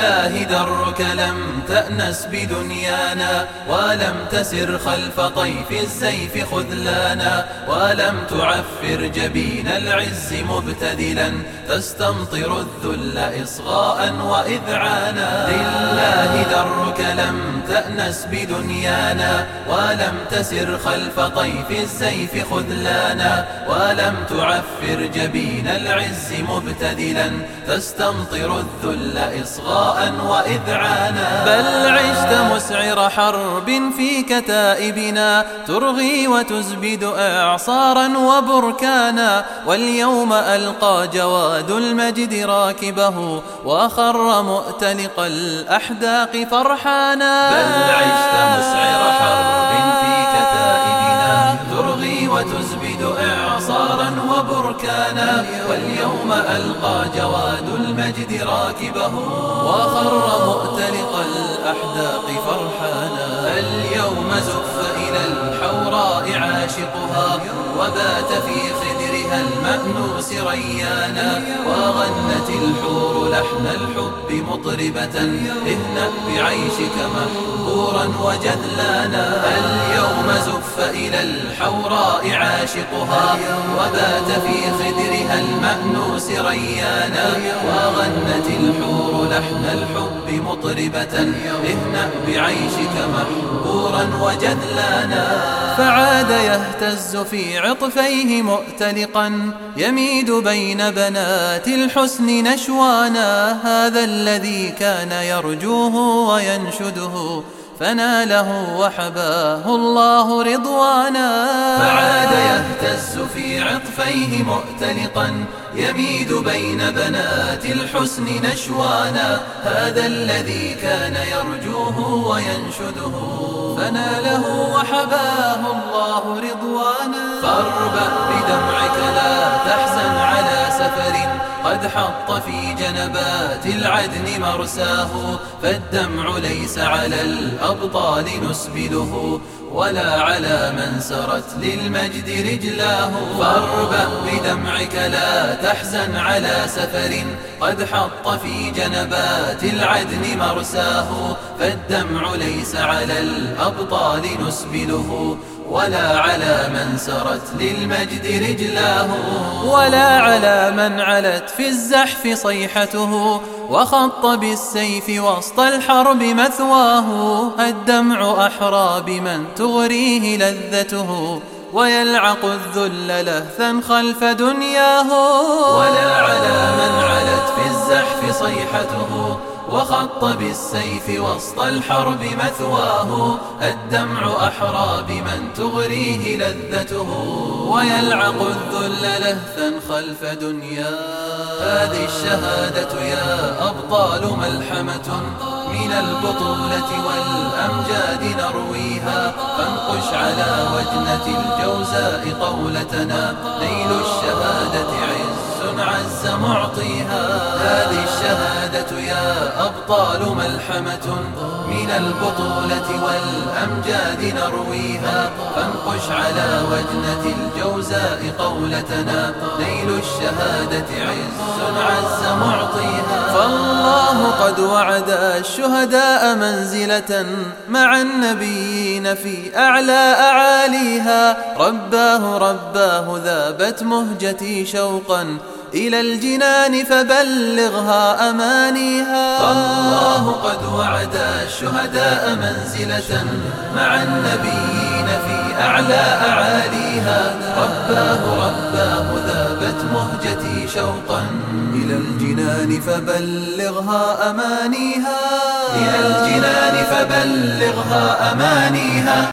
لله درك لم تأنس بدنيانا ولم تسر خلف طيف الزيف خذلانا ولم تعفر جبين العز مبتذلا تستمطر الذل إصغاء وإذعانا. لم تأنس بدنيانا ولم تسر خلف طيف الزيف خذلانا ولم تعفر جبين العز مبتذلا تستمطر الذل إصغاء وإذعانا. بل مسعر حرب في كتائبنا ترغي وتزبد إعصارا وبركانا. واليوم ألقى جواد المجد راكبه وخر مؤتلق الأحداق فرحانا. بل عشت واليوم ألقى جواد المجد راكبه وخر مؤتلق الأحداق فرحانا. اليوم زف إلى الحوراء عاشقها وبات في خدرها المأنوس ريانا وغنت الحور مطربة اهنأ بعيشك محبورا وجذلانا اليوم زف إلى الحوراء عاشقها وبات في خدرها المأنوس ريانا. وغنت الحور لحن الحب مطربة اهنأ بعيشك محبورا وجذلانا. فعاد يهتز في عطفيه مؤتلقا يميد بين بنات الحسن نشوانا. هذا الذي كان يرجوه وينشده فناله وحباه الله رضوانا. فعاد يهتز في عطفيه مؤتلقا يميد بين بنات الحسن نشوانا. هذا الذي كان يرجوه وينشده. فناله وحباه الله رضوانا. فاربأ بدمعك لا تحزن. قد حط في جنبات العدن مرساه فالدمع ليس على الأبطال نسبله ولا على من سرت للمجد رجلاه. فاربأ بدمعك لا تحزن على سفر قد حط في جنبات العدن مرساه فالدمع ليس على الأبطال نسبله. ولا على من سرت للمجد رجلاه. ولا على من علت في الزحف صيحته وخط بالسيف وسط الحرب مثواه. الدمع أحرى بمن تغريه لذته ويلعق الذل لهثا خلف دنياه. ولا على من علت في الزحف صيحته وخط بالسيف وسط الحرب مثواه الدمع أحرى بمن تغريه لذته. ويلعق الذل لهثا خلف دنياه. هذه الشهادة يا أبطال ملحمة. من البطولة والأمجاد نرويها. فانقش على وجنة الجوزاء قولتنا نيل الشهادة عز عز معطيها. هذه الشهادة يا أبطال ملحمة. من البطولة والأمجاد نرويها. فانقش على وجنة الجوزاء قولتنا. نيل الشهادة عز عز معطيها. فالله قد وعد الشهداء منزلة مع النبيين في أعلى أعاليها. رباه رباه ذابت مهجتي شوقا. إلى الجنان فبلغها أمانيها. فالله قد وعد الشهداء منزلة مع النبيين في أعلى أعاليها. رباه رباه ذابت مهجتي شوقا. إلى الجنان فبلغها أمانيها. إلى الجنان فبلغها أمانيها.